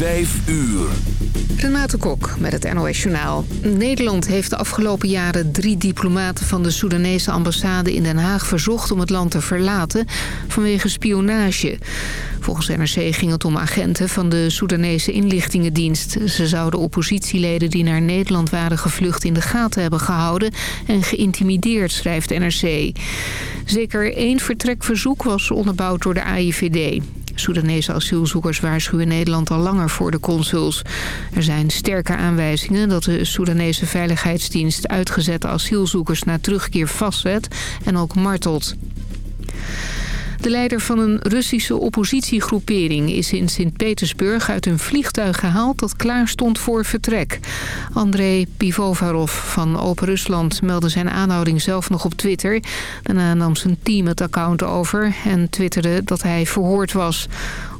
Vijf uur. Renate Kok met het NOS Journaal. Nederland heeft de afgelopen jaren drie diplomaten van de Soedanese ambassade in Den Haag verzocht om het land te verlaten vanwege spionage. Volgens NRC ging het om agenten van de Soedanese inlichtingendienst. Ze zouden oppositieleden die naar Nederland waren gevlucht in de gaten hebben gehouden en geïntimideerd, schrijft NRC. Zeker één vertrekverzoek was onderbouwd door de AIVD. Soedanese asielzoekers waarschuwen Nederland al langer voor de consuls. Er zijn sterke aanwijzingen dat de Soedanese Veiligheidsdienst uitgezette asielzoekers na terugkeer vastzet en ook martelt. De leider van een Russische oppositiegroepering is in Sint-Petersburg uit een vliegtuig gehaald dat klaar stond voor vertrek. André Pivovarov van Open Rusland meldde zijn aanhouding zelf nog op Twitter. Daarna nam zijn team het account over en twitterde dat hij verhoord was.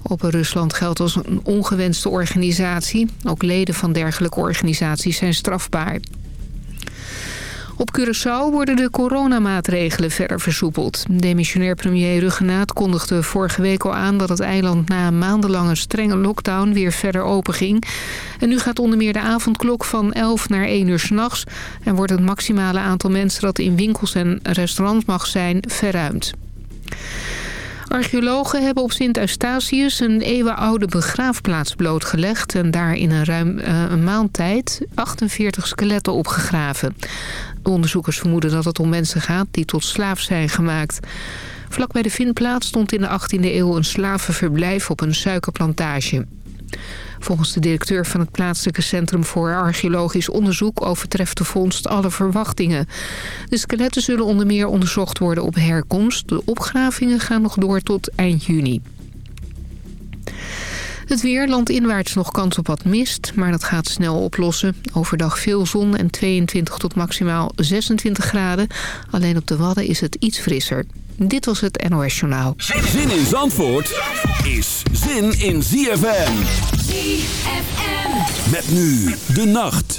Open Rusland geldt als een ongewenste organisatie. Ook leden van dergelijke organisaties zijn strafbaar. Op Curaçao worden de coronamaatregelen verder versoepeld. Demissionair premier Ruggenaat kondigde vorige week al aan... dat het eiland na maandenlange strenge lockdown weer verder open ging. En nu gaat onder meer de avondklok van 11 naar 1 uur s'nachts... en wordt het maximale aantal mensen dat in winkels en restaurants mag zijn verruimd. Archeologen hebben op Sint-Eustatius een eeuwenoude begraafplaats blootgelegd... en daar in een ruim uh, een maand tijd 48 skeletten opgegraven. De onderzoekers vermoeden dat het om mensen gaat die tot slaaf zijn gemaakt. Vlak bij de vindplaats stond in de 18e eeuw een slavenverblijf op een suikerplantage. Volgens de directeur van het plaatselijke Centrum voor Archeologisch Onderzoek overtreft de vondst alle verwachtingen. De skeletten zullen onder meer onderzocht worden op herkomst. De opgravingen gaan nog door tot eind juni. Het weer, landinwaarts nog kans op wat mist, maar dat gaat snel oplossen. Overdag veel zon en 22 tot maximaal 26 graden. Alleen op de Wadden is het iets frisser. Dit was het NOS Journaal. Zin in Zandvoort is zin in ZFM. ZFM. Met nu de nacht.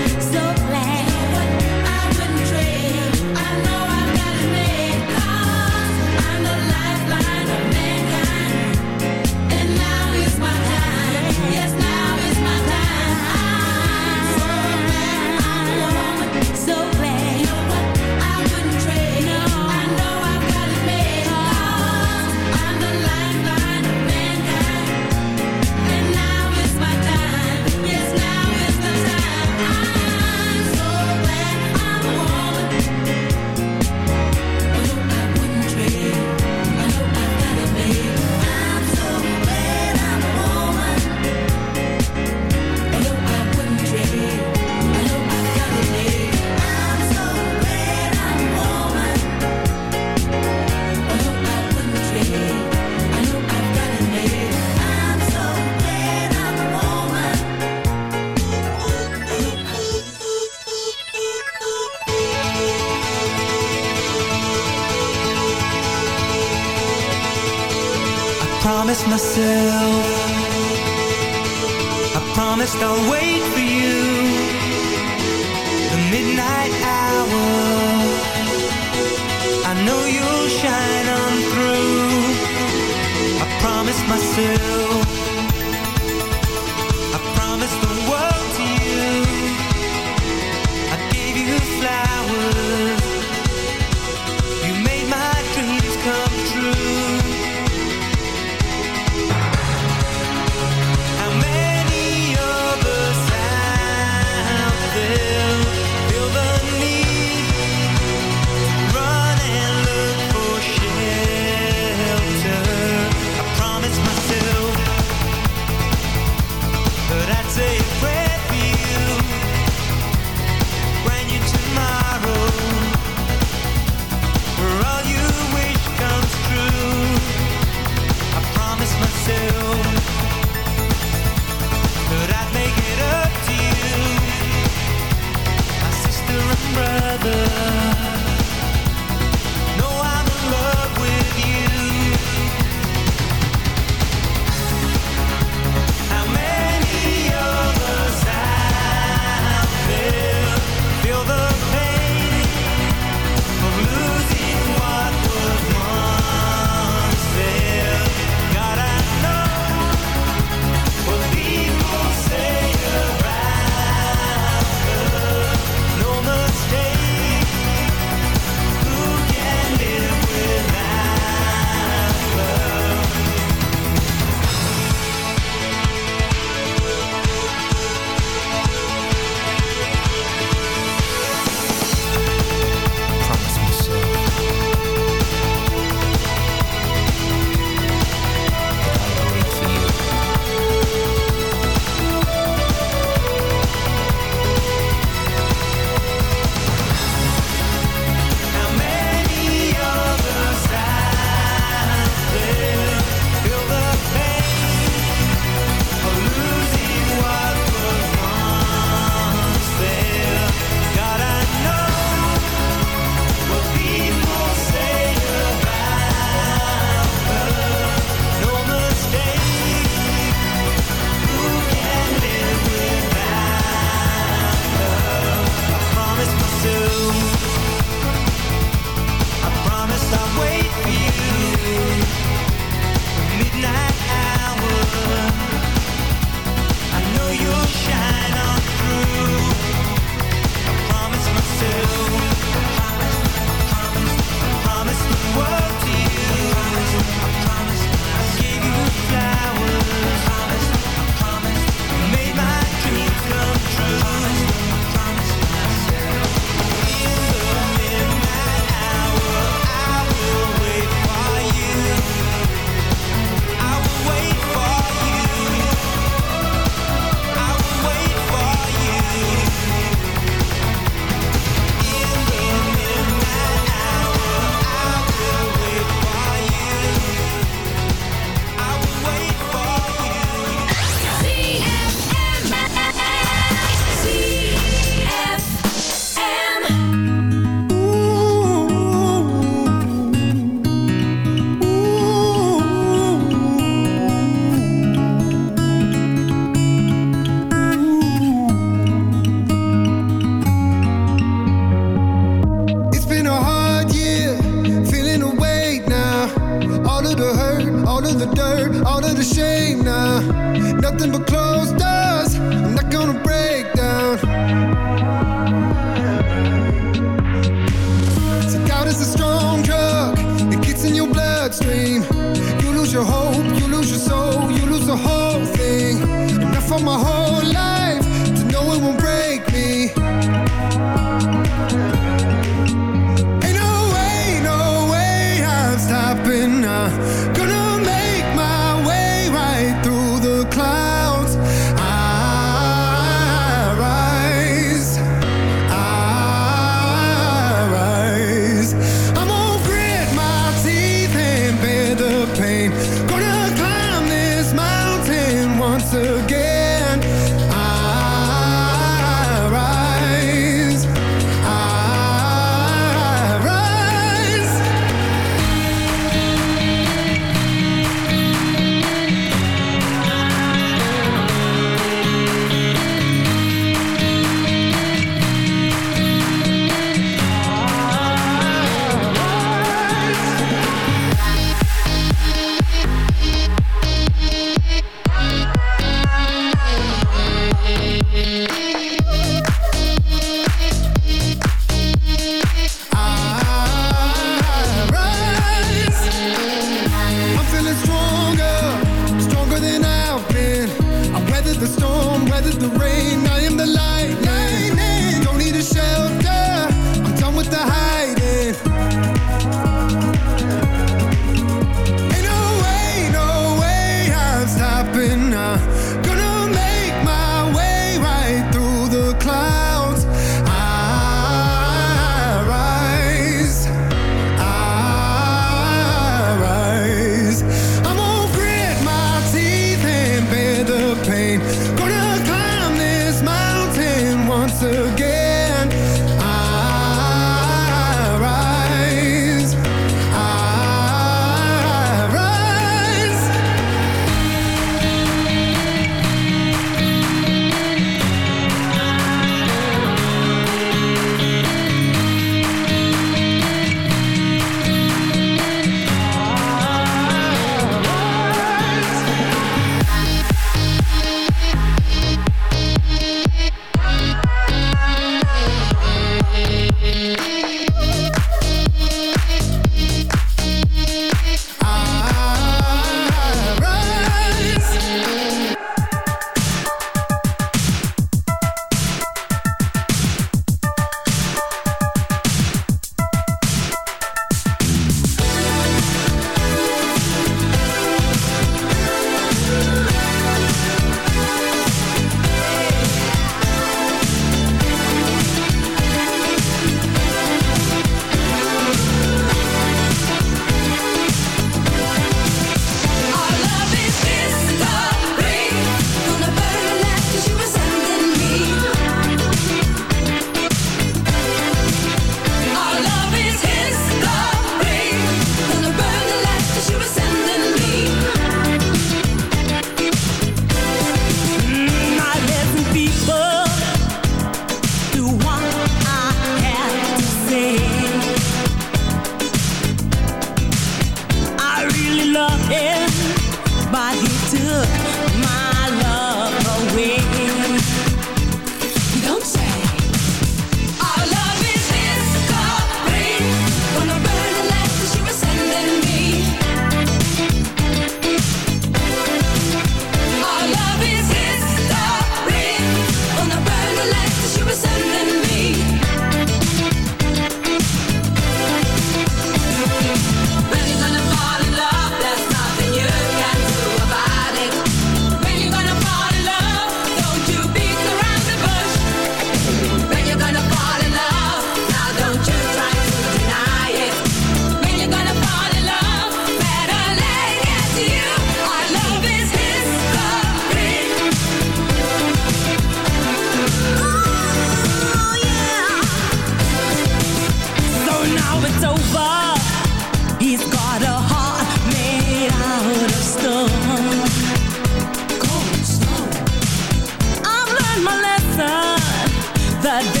that day.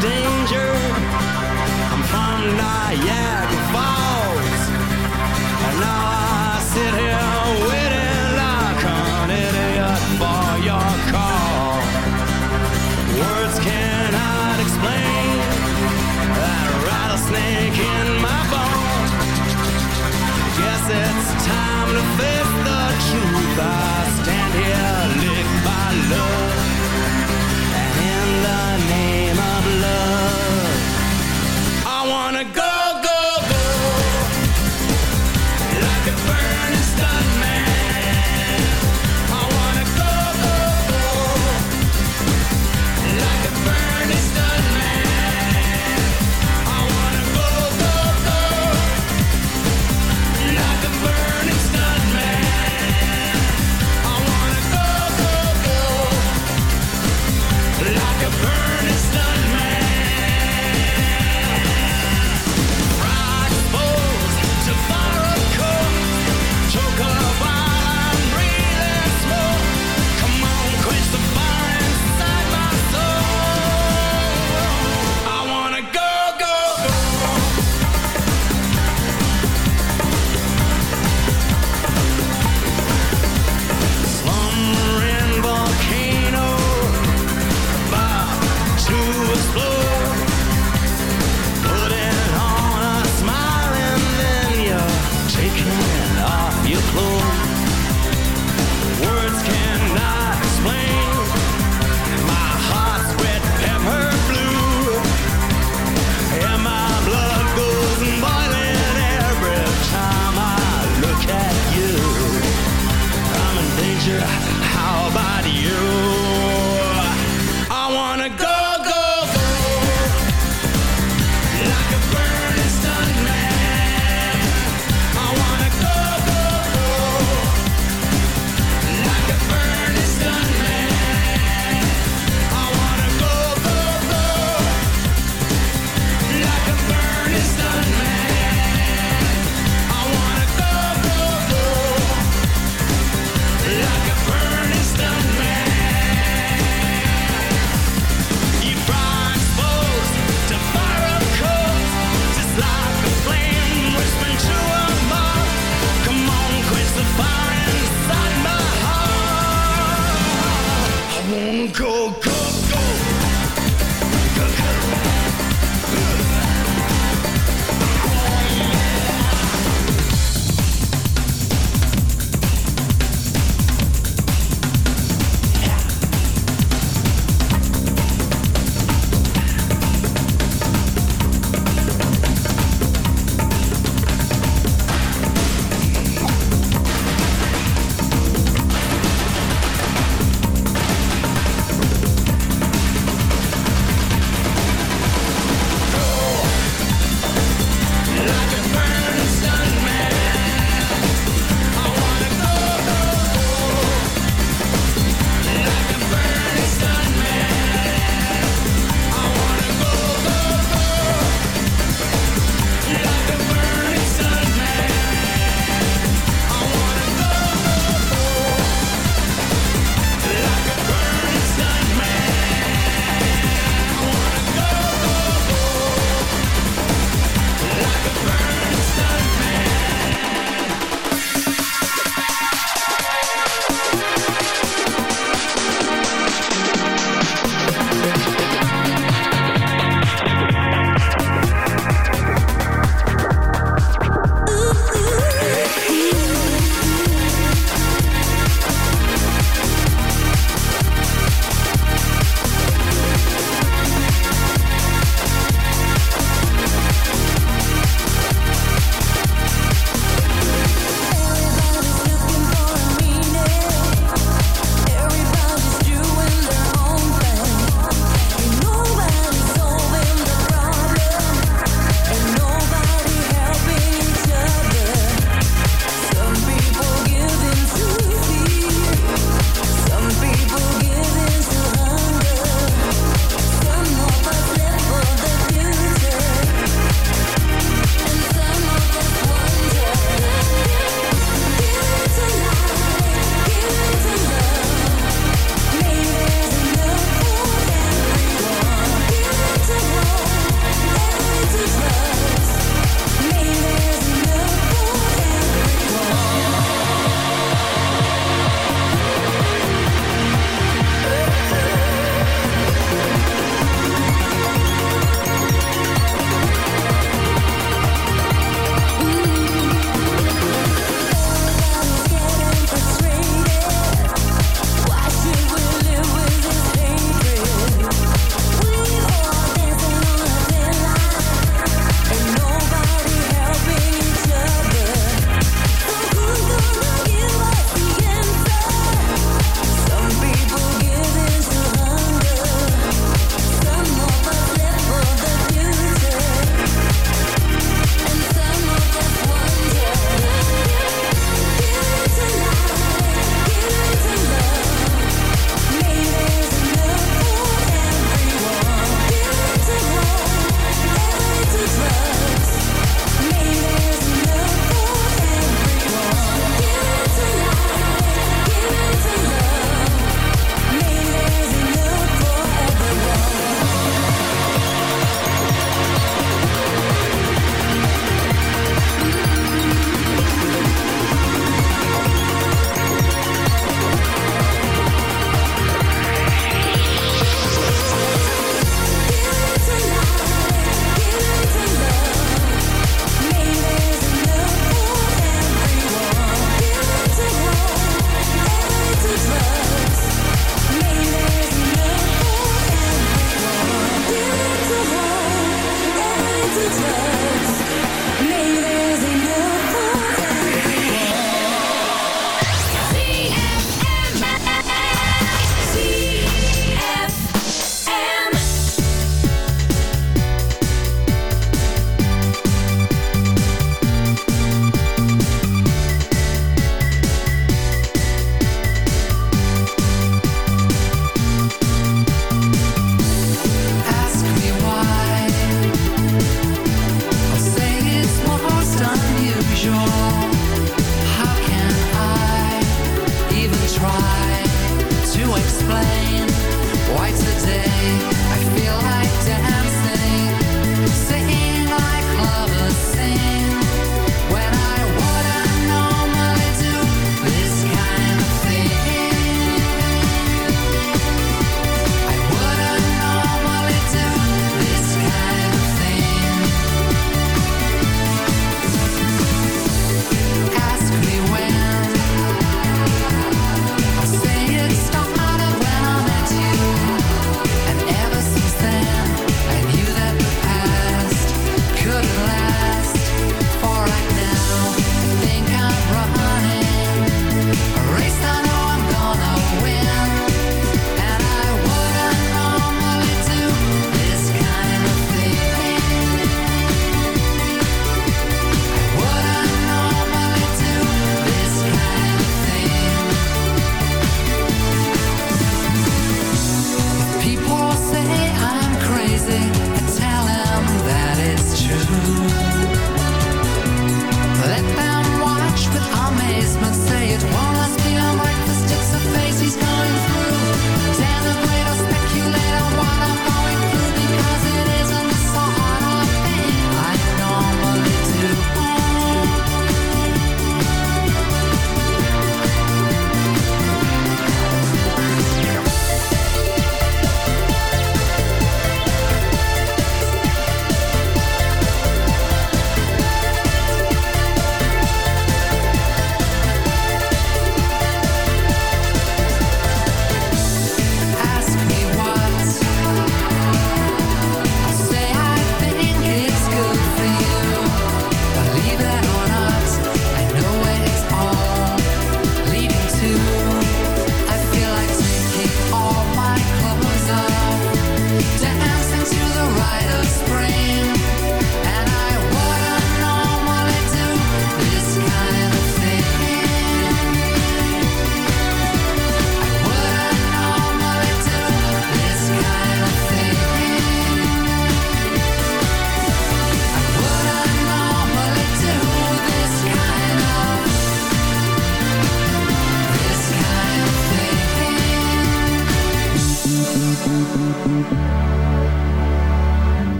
danger. I'm from Nyack. Ah,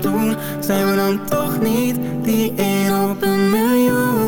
toen Zijn we dan toch niet die één op een miljoen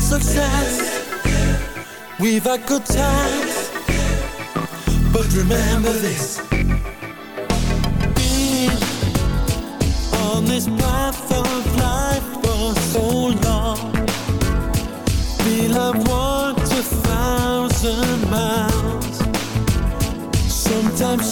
success. We've had good times, but remember this. Been on this path of life for so long. feel I've walked a thousand miles. Sometimes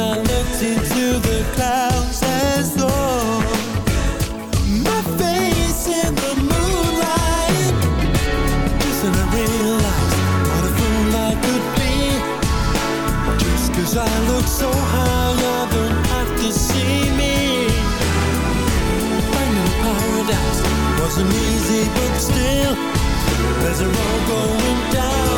I looked into the clouds as though My face in the moonlight. Just then I realized what a fool I could be. Cause I looked so high I don't have to see me. Finding paradise wasn't easy but still There's a road going down.